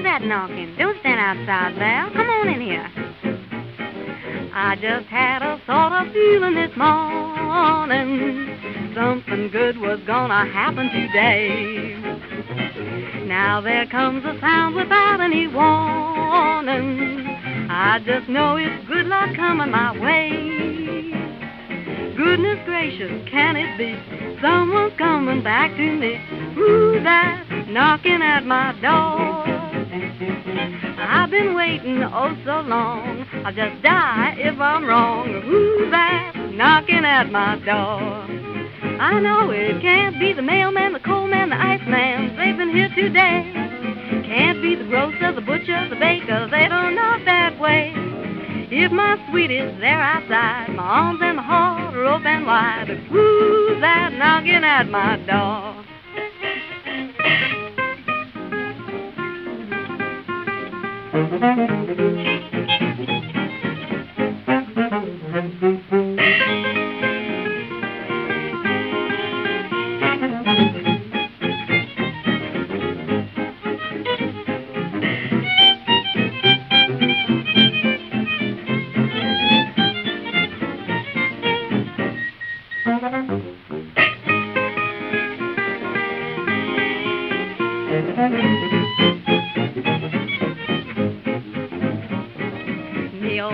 Who's that knocking? Don't stand outside, Val. Come on in here. I just had a sort of feeling this morning something good was gonna happen today. Now there comes a sound without any warning. I just know it's good luck coming my way. Goodness gracious, can it be? Someone's coming back to me. Who's that knocking at my door? Been waiting oh so long. I'll just die if I'm wrong. Who's that knocking at my door? I know it can't be the mailman, the coalman, the iceman. They've been here today. Can't be the grocer, the butcher, the baker. They don't knock that way. If my sweet is there outside, my arms and my heart are open wide. Who's that knocking at my door? Me oh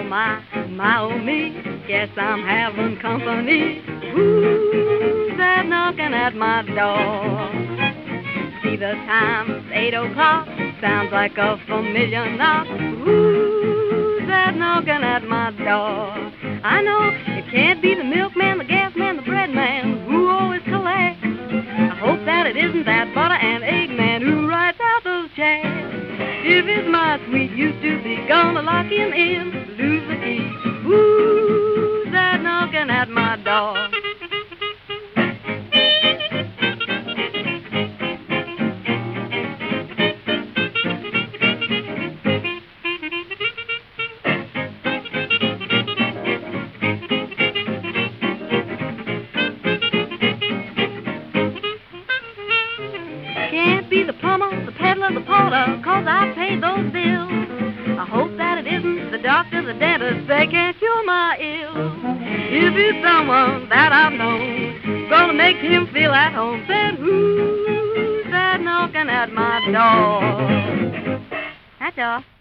my, my oh me, yes I'm having company. Who's that knocking at my door? See the time, it's eight o'clock, sounds like a familiar knock. Who's that knocking at my door? I know it can't be the milkman, the gas man, the bread man who always collects. I hope that it isn't that butter and egg man who writes out those checks. If it's my sweet used to be gonna lock him in, my? Can't be the plumber, the peddler, the porter, cause I paid those bills. Doctor, the dentist, they can't cure my ills. If it's someone that I've known, gonna make him feel at home, said who's that knocking at my door? That's all.